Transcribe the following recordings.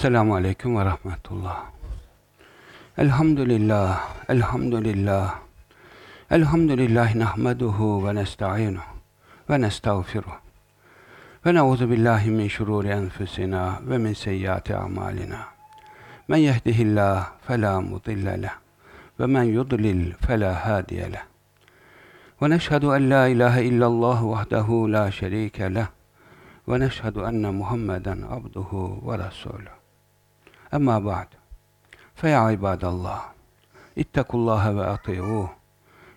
Esselamu Aleyküm ve Rahmetullah. Elhamdülillah, elhamdülillah. Elhamdülillah nahmeduhu ve nesta'inuhu ve nestağfiruh. Ve neuzu billahi min şururi enfusina ve min seyyiati a'malina. Men yehdihillah fela mudille leh ve men yudlil fela hadiye leh. Ve neşhedü en la ilahe illallah vahdehu la şerike leh ve neşhedü enne Muhammeden abduhu ve resuluhu. Amma ba'd. Feya ibadallah. İttekullaha ve ati'uh.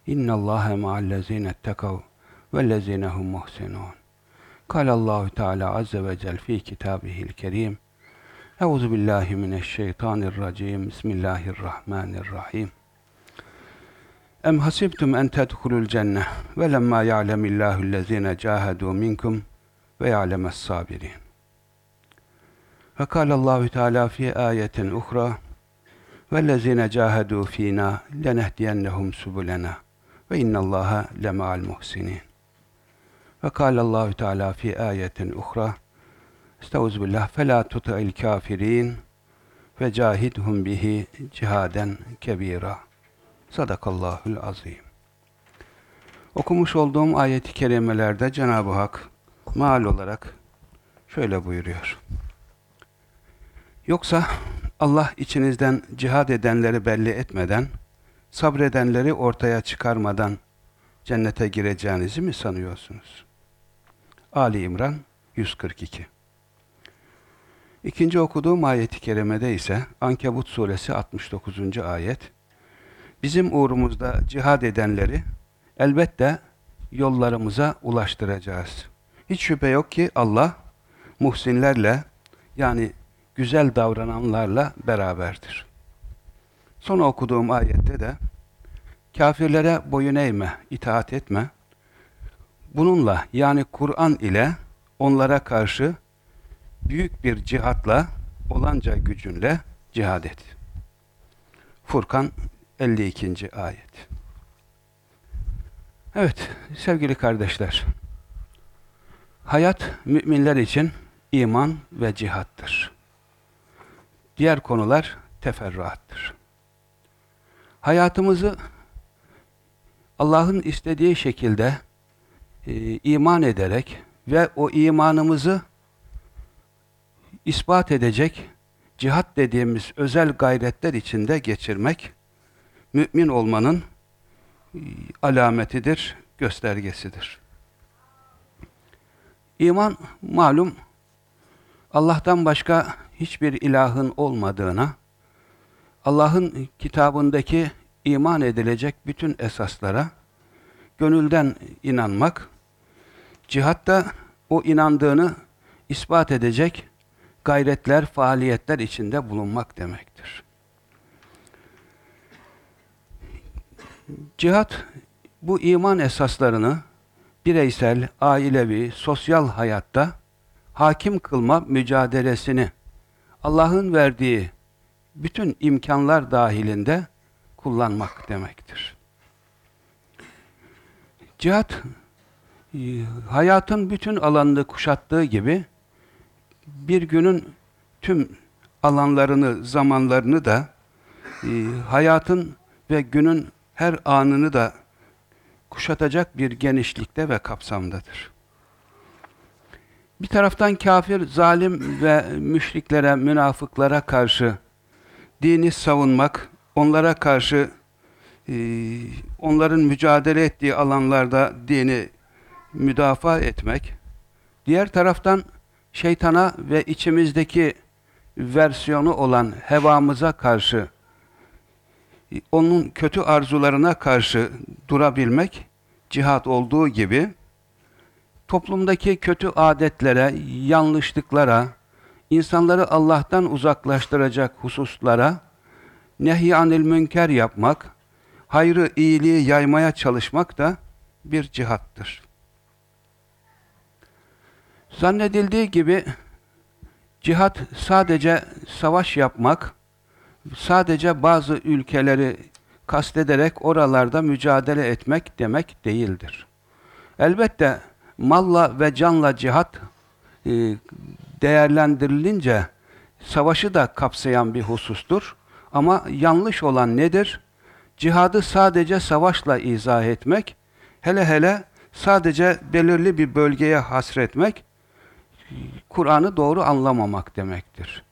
İnnallâhe ma'allezîne ettekav vellezîne hum muhsinûn. Kâlallahu Teala azze ve cel fî kitâbihil kerîm. Euzu billahi mineşşeytanirracim. Bismillahirrahmanirrahim. Em hasibtum en tedhulul cenneh ve lemma ya'lemillahu allazîne cahedû minkum ve ya'lemes sabirin. Ve kâlallahu Teala fi ayetin uhra vellezîne cahedû fînâ lenehdiyennehum subulena ve innallâhe lema'al muhsinin. Ve kâlallahu Teala fi ayetin uhra Estağfirullah felâ tuti'il kâfirîn ve cahidhum bihi cihaden kebîrâ. Sadakallahul azim. Okumuş olduğum ayeti kerimelerde Cenab-ı Hak mal olarak şöyle buyuruyor. Yoksa Allah içinizden cihad edenleri belli etmeden, sabredenleri ortaya çıkarmadan cennete gireceğinizi mi sanıyorsunuz? Ali İmran 142 İkinci okuduğum ayeti kerimede ise Ankebut suresi 69. ayet bizim uğrumuzda cihad edenleri elbette yollarımıza ulaştıracağız. Hiç şüphe yok ki Allah muhsinlerle yani güzel davrananlarla beraberdir. Son okuduğum ayette de kafirlere boyun eğme, itaat etme. Bununla yani Kur'an ile onlara karşı büyük bir cihatla, olanca gücünle cihad et. Furkan 52. ayet. Evet, sevgili kardeşler. Hayat müminler için iman ve cihattır. Diğer konular teferruattır. Hayatımızı Allah'ın istediği şekilde e, iman ederek ve o imanımızı ispat edecek cihat dediğimiz özel gayretler içinde geçirmek mümin olmanın e, alametidir, göstergesidir. İman malum Allah'tan başka hiçbir ilahın olmadığına, Allah'ın kitabındaki iman edilecek bütün esaslara gönülden inanmak, cihatta o inandığını ispat edecek gayretler, faaliyetler içinde bulunmak demektir. Cihat, bu iman esaslarını bireysel, ailevi, sosyal hayatta hakim kılma mücadelesini Allah'ın verdiği bütün imkanlar dahilinde kullanmak demektir. Cihat, e, hayatın bütün alanını kuşattığı gibi bir günün tüm alanlarını, zamanlarını da e, hayatın ve günün her anını da kuşatacak bir genişlikte ve kapsamdadır. Bir taraftan kafir, zalim ve müşriklere, münafıklara karşı dini savunmak, onlara karşı e, onların mücadele ettiği alanlarda dini müdafaa etmek, diğer taraftan şeytana ve içimizdeki versiyonu olan hevamıza karşı onun kötü arzularına karşı durabilmek cihat olduğu gibi toplumdaki kötü adetlere, yanlışlıklara, insanları Allah'tan uzaklaştıracak hususlara nehy-anil münker yapmak, hayrı, iyiliği yaymaya çalışmak da bir cihattır. Zannedildiği gibi cihat sadece savaş yapmak, sadece bazı ülkeleri kastederek oralarda mücadele etmek demek değildir. Elbette malla ve canla cihat e, değerlendirilince savaşı da kapsayan bir husustur. Ama yanlış olan nedir? Cihadı sadece savaşla izah etmek, hele hele sadece belirli bir bölgeye hasretmek, Kur'an'ı doğru anlamamak demektir.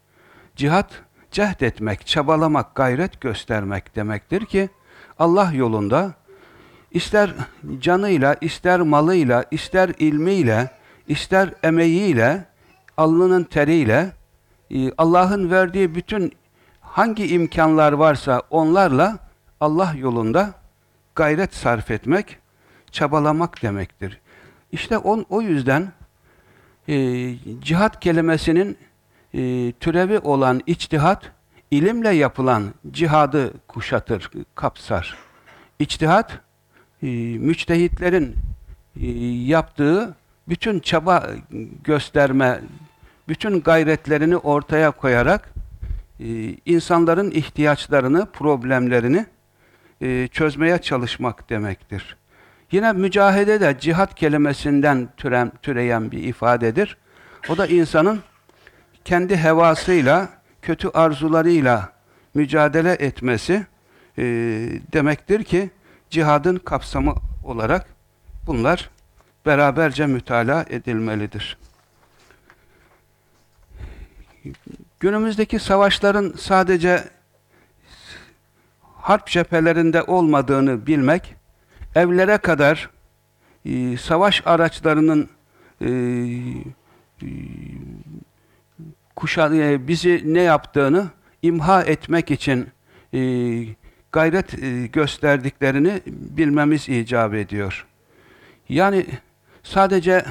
Cihat, cehd etmek, çabalamak, gayret göstermek demektir ki, Allah yolunda ister canıyla, ister malıyla, ister ilmiyle, ister emeğiyle, alnının teriyle, e, Allah'ın verdiği bütün hangi imkanlar varsa onlarla Allah yolunda gayret sarf etmek, çabalamak demektir. İşte on, o yüzden e, cihat kelimesinin e, türevi olan içtihat, ilimle yapılan cihadı kuşatır, kapsar. İçtihat, müçtehitlerin e, yaptığı bütün çaba gösterme, bütün gayretlerini ortaya koyarak e, insanların ihtiyaçlarını, problemlerini e, çözmeye çalışmak demektir. Yine mücahede de cihat kelimesinden türen, türeyen bir ifadedir. O da insanın kendi hevasıyla, kötü arzularıyla mücadele etmesi e, demektir ki cihadın kapsamı olarak bunlar beraberce mütalaa edilmelidir. Günümüzdeki savaşların sadece harp cephelerinde olmadığını bilmek, evlere kadar e, savaş araçlarının e, e, kuşa, e, bizi ne yaptığını imha etmek için e, gayret e, gösterdiklerini bilmemiz icap ediyor. Yani sadece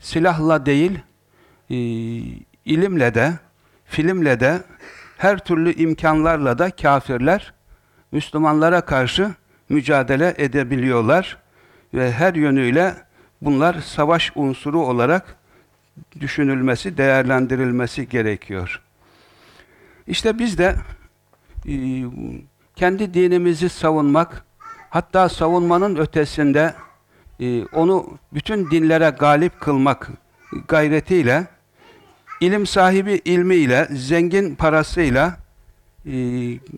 silahla değil, e, ilimle de, filmle de, her türlü imkanlarla da kafirler Müslümanlara karşı mücadele edebiliyorlar ve her yönüyle bunlar savaş unsuru olarak düşünülmesi, değerlendirilmesi gerekiyor. İşte biz de e, kendi dinimizi savunmak, hatta savunmanın ötesinde e, onu bütün dinlere galip kılmak gayretiyle, ilim sahibi ilmiyle, zengin parasıyla, e,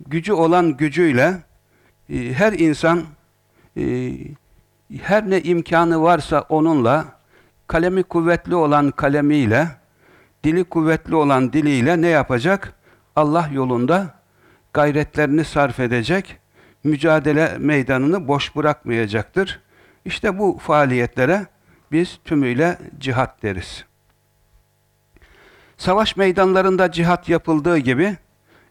gücü olan gücüyle, e, her insan her ne imkanı varsa onunla, kalemi kuvvetli olan kalemiyle, dili kuvvetli olan diliyle ne yapacak? Allah yolunda gayretlerini sarf edecek, mücadele meydanını boş bırakmayacaktır. İşte bu faaliyetlere biz tümüyle cihat deriz. Savaş meydanlarında cihat yapıldığı gibi,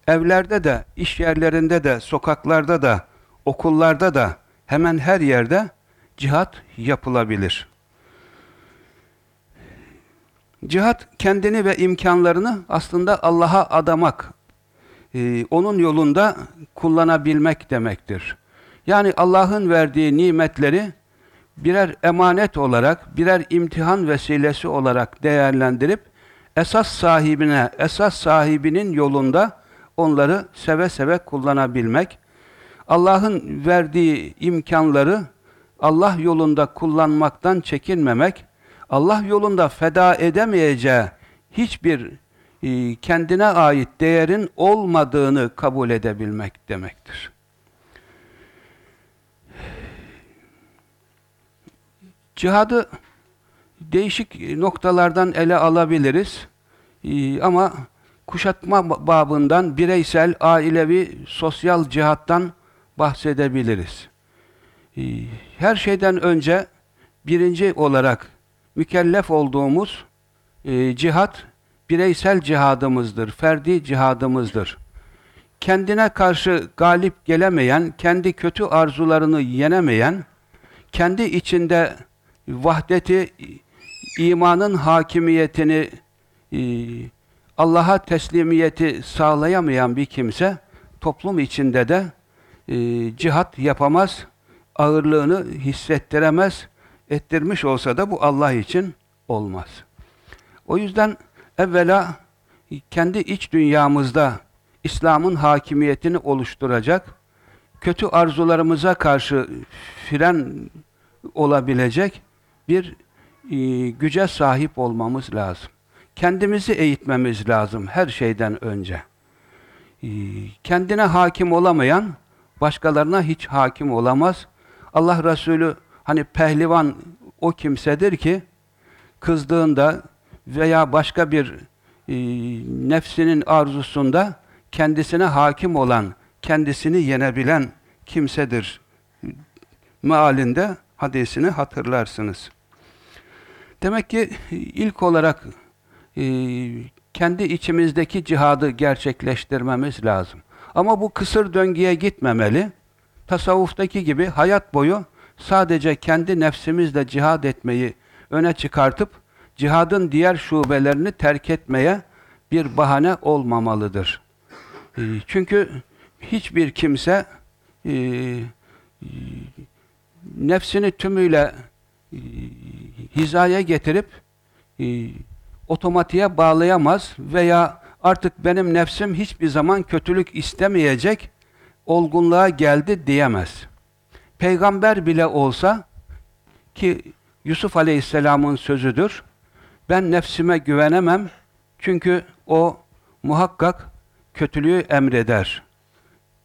evlerde de, iş yerlerinde de, sokaklarda da, okullarda da, hemen her yerde cihat yapılabilir. Cihat kendini ve imkanlarını aslında Allah'a adamak, e, onun yolunda kullanabilmek demektir. Yani Allah'ın verdiği nimetleri birer emanet olarak, birer imtihan vesilesi olarak değerlendirip esas sahibine, esas sahibinin yolunda onları seve seve kullanabilmek, Allah'ın verdiği imkanları Allah yolunda kullanmaktan çekinmemek, Allah yolunda feda edemeyeceği hiçbir kendine ait değerin olmadığını kabul edebilmek demektir. Cihadı değişik noktalardan ele alabiliriz. E, ama kuşatma babından bireysel, ailevi, sosyal cihattan bahsedebiliriz. E, her şeyden önce birinci olarak mükellef olduğumuz e, cihat bireysel cihadımızdır, ferdi cihadımızdır. Kendine karşı galip gelemeyen, kendi kötü arzularını yenemeyen, kendi içinde vahdeti, imanın hakimiyetini, e, Allah'a teslimiyeti sağlayamayan bir kimse, toplum içinde de e, cihat yapamaz, ağırlığını hissettiremez, ettirmiş olsa da bu Allah için olmaz. O yüzden evvela kendi iç dünyamızda İslam'ın hakimiyetini oluşturacak, kötü arzularımıza karşı fren olabilecek bir e, güce sahip olmamız lazım. kendimizi eğitmemiz lazım her şeyden önce. Ee, kendine hakim olamayan başkalarına hiç hakim olamaz. Allah Resulü hani pehlivan o kimsedir ki kızdığında veya başka bir e, nefsinin arzusunda kendisine hakim olan, kendisini yenebilen kimsedir. Mealinde hadisini hatırlarsınız. Demek ki ilk olarak e, kendi içimizdeki cihadı gerçekleştirmemiz lazım. Ama bu kısır döngüye gitmemeli. Tasavvuftaki gibi hayat boyu sadece kendi nefsimizle cihad etmeyi öne çıkartıp cihadın diğer şubelerini terk etmeye bir bahane olmamalıdır. E, çünkü hiçbir kimse e, nefsini tümüyle e, hizaya getirip e, otomatiğe bağlayamaz veya artık benim nefsim hiçbir zaman kötülük istemeyecek olgunluğa geldi diyemez. Peygamber bile olsa ki Yusuf Aleyhisselam'ın sözüdür. Ben nefsime güvenemem çünkü o muhakkak kötülüğü emreder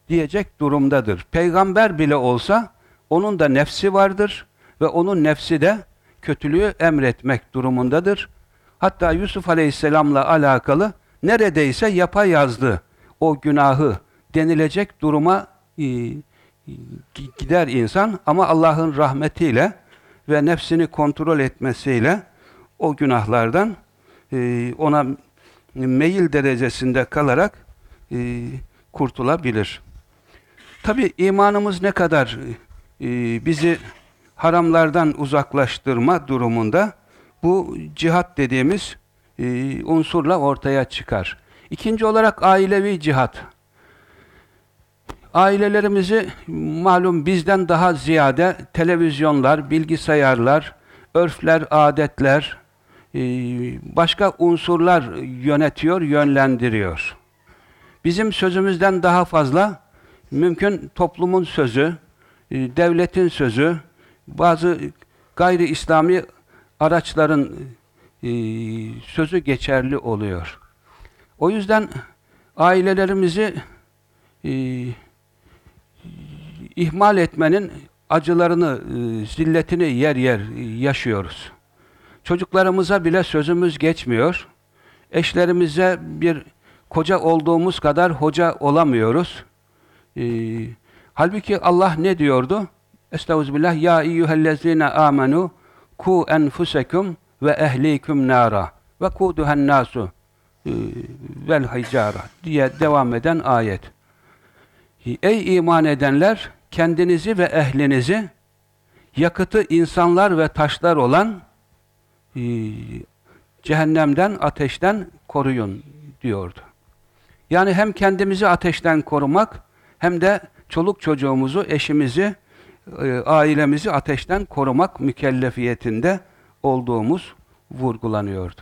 diyecek durumdadır. Peygamber bile olsa onun da nefsi vardır ve onun nefsi de kötülüğü emretmek durumundadır. Hatta Yusuf Aleyhisselam'la alakalı neredeyse yapa yazdı o günahı denilecek duruma e, gider insan ama Allah'ın rahmetiyle ve nefsini kontrol etmesiyle o günahlardan e, ona meyil derecesinde kalarak e, kurtulabilir. Tabi imanımız ne kadar e, bizi haramlardan uzaklaştırma durumunda bu cihat dediğimiz e, unsurla ortaya çıkar. İkinci olarak ailevi cihat. Ailelerimizi malum bizden daha ziyade televizyonlar, bilgisayarlar, örfler, adetler, başka unsurlar yönetiyor, yönlendiriyor. Bizim sözümüzden daha fazla mümkün toplumun sözü, e, devletin sözü, bazı gayri İslami araçların e, sözü geçerli oluyor. O yüzden ailelerimizi e, ihmal etmenin acılarını, e, zilletini yer yer yaşıyoruz. Çocuklarımıza bile sözümüz geçmiyor. Eşlerimize bir koca olduğumuz kadar hoca olamıyoruz. E, halbuki Allah ne diyordu? Estağfirullah ya eyyühellezine amenu ku enfusekum ve ehlikum nara ve kuduhen nasu e, vel hicara diye devam eden ayet. Ey iman edenler kendinizi ve ehlinizi yakıtı insanlar ve taşlar olan cehennemden, ateşten koruyun diyordu. Yani hem kendimizi ateşten korumak hem de çoluk çocuğumuzu, eşimizi, e, ailemizi ateşten korumak mükellefiyetinde olduğumuz vurgulanıyordu.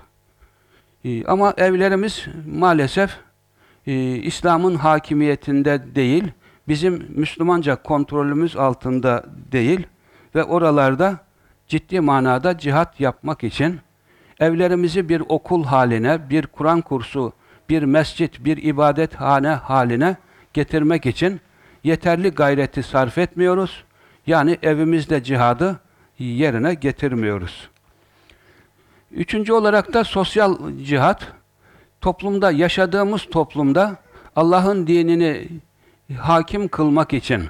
E, ama evlerimiz maalesef e, İslam'ın hakimiyetinde değil, bizim Müslümanca kontrolümüz altında değil ve oralarda ciddi manada cihat yapmak için evlerimizi bir okul haline, bir Kur'an kursu, bir mescit, bir ibadethane haline getirmek için yeterli gayreti sarf etmiyoruz. Yani evimizde cihadı yerine getirmiyoruz. Üçüncü olarak da sosyal cihat. Toplumda, yaşadığımız toplumda Allah'ın dinini hakim kılmak için,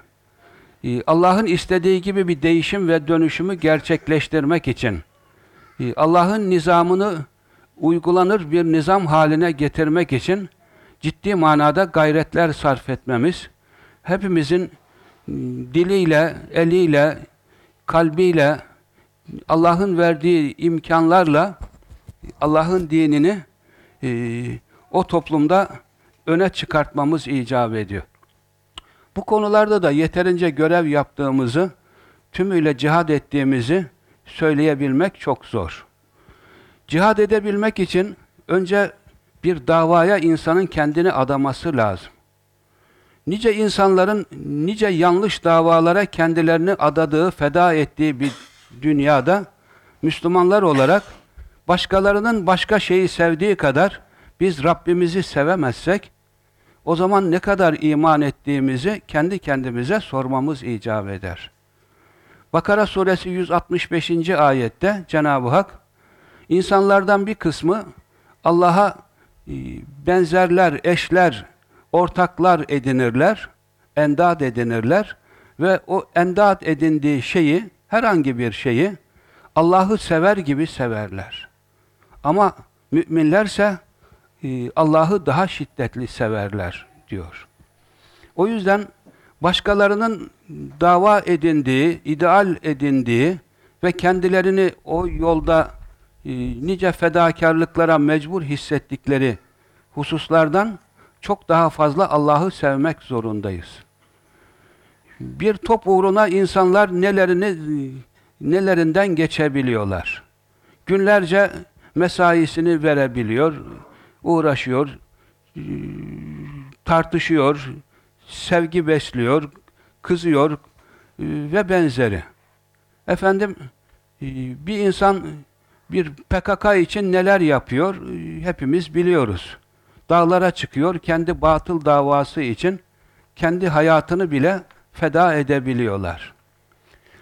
Allah'ın istediği gibi bir değişim ve dönüşümü gerçekleştirmek için, e, Allah'ın nizamını uygulanır bir nizam haline getirmek için ciddi manada gayretler sarf etmemiz, hepimizin diliyle, eliyle, kalbiyle, Allah'ın verdiği imkanlarla Allah'ın dinini e, o toplumda öne çıkartmamız icap ediyor. Bu konularda da yeterince görev yaptığımızı, tümüyle cihad ettiğimizi söyleyebilmek çok zor. Cihad edebilmek için önce bir davaya insanın kendini adaması lazım. Nice insanların nice yanlış davalara kendilerini adadığı, feda ettiği bir dünyada Müslümanlar olarak başkalarının başka şeyi sevdiği kadar biz Rabbimizi sevemezsek o zaman ne kadar iman ettiğimizi kendi kendimize sormamız icap eder. Bakara suresi 165. ayette Cenab-ı Hak insanlardan bir kısmı Allah'a e, benzerler, eşler, ortaklar edinirler, endat edinirler ve o endat edindiği şeyi, herhangi bir şeyi Allah'ı sever gibi severler. Ama müminlerse Allah'ı daha şiddetli severler diyor. O yüzden başkalarının dava edindiği, ideal edindiği ve kendilerini o yolda e, nice fedakarlıklara mecbur hissettikleri hususlardan çok daha fazla Allah'ı sevmek zorundayız. Bir top uğruna insanlar nelerini nelerinden geçebiliyorlar. Günlerce mesaisini verebiliyor, uğraşıyor, e, tartışıyor, sevgi besliyor, kızıyor e, ve benzeri. Efendim, e, bir insan bir PKK için neler yapıyor hepimiz biliyoruz. Dağlara çıkıyor, kendi batıl davası için kendi hayatını bile feda edebiliyorlar.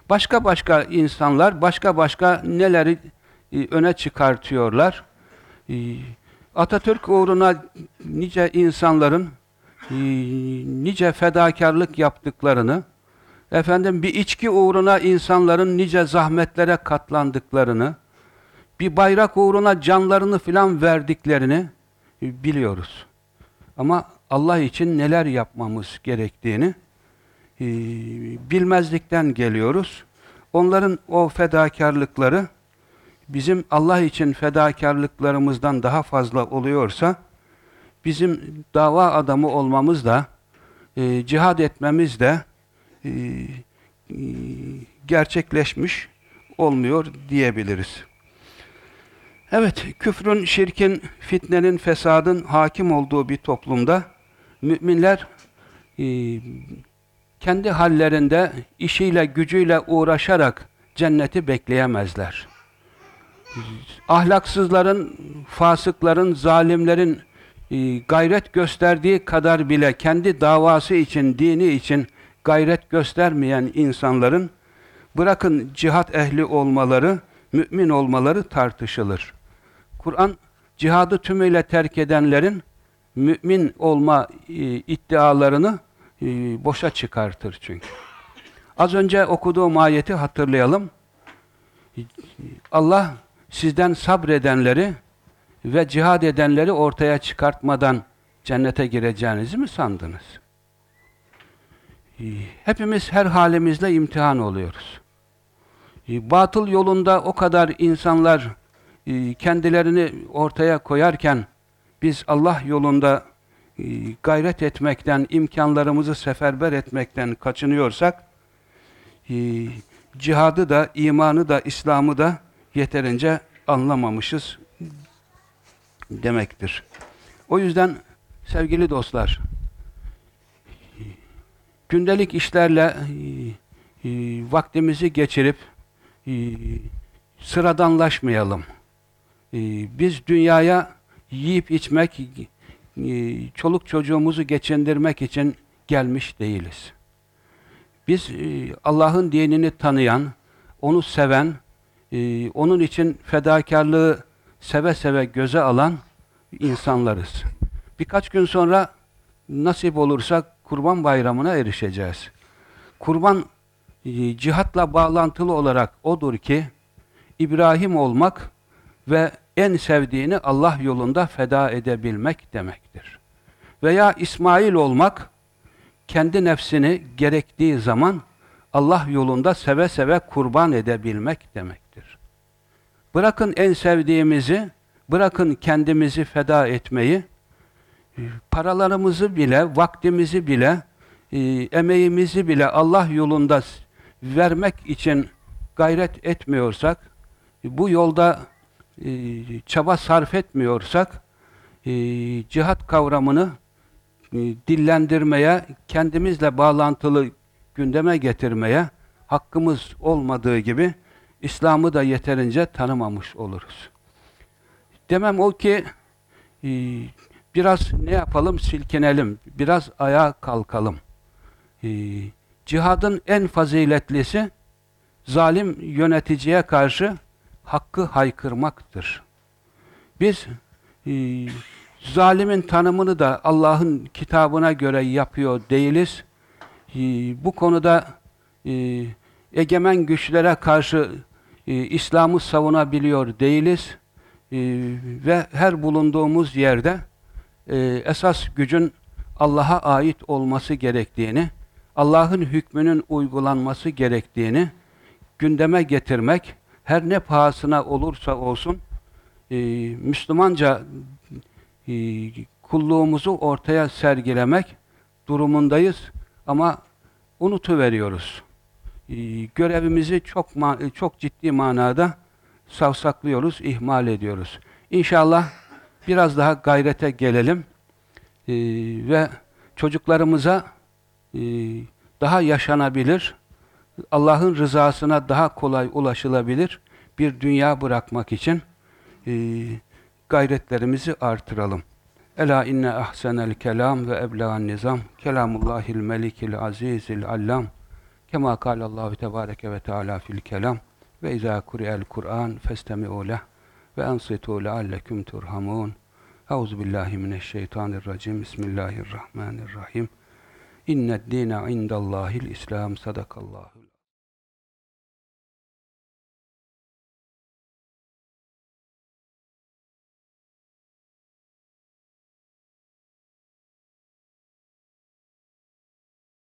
Başka başka insanlar başka başka neleri öne çıkartıyorlar. Atatürk uğruna nice insanların e, nice fedakarlık yaptıklarını, efendim bir içki uğruna insanların nice zahmetlere katlandıklarını, bir bayrak uğruna canlarını filan verdiklerini e, biliyoruz. Ama Allah için neler yapmamız gerektiğini e, bilmezlikten geliyoruz. Onların o fedakarlıkları bizim Allah için fedakarlıklarımızdan daha fazla oluyorsa, bizim dava adamı olmamız da, e, cihad etmemiz de e, e, gerçekleşmiş olmuyor diyebiliriz. Evet, küfrün, şirkin, fitnenin, fesadın hakim olduğu bir toplumda müminler e, kendi hallerinde işiyle, gücüyle uğraşarak cenneti bekleyemezler ahlaksızların, fasıkların, zalimlerin e, gayret gösterdiği kadar bile kendi davası için, dini için gayret göstermeyen insanların bırakın cihat ehli olmaları, mümin olmaları tartışılır. Kur'an cihadı tümüyle terk edenlerin mümin olma e, iddialarını e, boşa çıkartır çünkü. Az önce okuduğum ayeti hatırlayalım. Allah sizden sabredenleri ve cihad edenleri ortaya çıkartmadan cennete gireceğinizi mi sandınız? Hepimiz her halimizle imtihan oluyoruz. Batıl yolunda o kadar insanlar e, kendilerini ortaya koyarken biz Allah yolunda e, gayret etmekten, imkanlarımızı seferber etmekten kaçınıyorsak e, cihadı da, imanı da, İslam'ı da yeterince anlamamışız demektir. O yüzden sevgili dostlar, gündelik işlerle e, e, vaktimizi geçirip e, sıradanlaşmayalım. Biz dünyaya yiyip içmek, çoluk çocuğumuzu geçindirmek için gelmiş değiliz. Biz Allah'ın dinini tanıyan, onu seven, e, onun için fedakarlığı seve seve göze alan insanlarız. Birkaç gün sonra nasip olursa Kurban Bayramı'na erişeceğiz. Kurban e, cihatla bağlantılı olarak odur ki İbrahim olmak ve en sevdiğini Allah yolunda feda edebilmek demektir. Veya İsmail olmak kendi nefsini gerektiği zaman Allah yolunda seve seve kurban edebilmek demektir. Bırakın en sevdiğimizi, bırakın kendimizi feda etmeyi, paralarımızı bile, vaktimizi bile, e, emeğimizi bile Allah yolunda vermek için gayret etmiyorsak, bu yolda e, çaba sarf etmiyorsak, e, cihat kavramını dillendirmeye, kendimizle bağlantılı gündeme getirmeye hakkımız olmadığı gibi İslam'ı da yeterince tanımamış oluruz. Demem o ki e, biraz ne yapalım silkinelim, biraz ayağa kalkalım. E, cihadın en faziletlisi zalim yöneticiye karşı hakkı haykırmaktır. Biz e, zalimin tanımını da Allah'ın kitabına göre yapıyor değiliz. Bu konuda egemen güçlere karşı e, İslam'ı savunabiliyor değiliz. E, ve her bulunduğumuz yerde e, esas gücün Allah'a ait olması gerektiğini, Allah'ın hükmünün uygulanması gerektiğini gündeme getirmek, her ne pahasına olursa olsun e, Müslümanca e, kulluğumuzu ortaya sergilemek durumundayız ama unutuveriyoruz. E, görevimizi çok çok ciddi manada savsaklıyoruz, ihmal ediyoruz. İnşallah biraz daha gayrete gelelim e, ve çocuklarımıza e, daha yaşanabilir, Allah'ın rızasına daha kolay ulaşılabilir bir dünya bırakmak için gayretlerimizi artıralım. Ela inne ahsenel kelam ve ebla'n nizam kelamullahil melikil azizil allam kema kâlallahu tebâreke ve teâlâ fil kelam ve izâ kuri'el Kur'an festemi'û leh ve ansitû leallekum turhamun Euzu billahi mineşşeytanirracim Bismillahirrahmanirrahim İnned dîne indallâhil İslam sadakallahu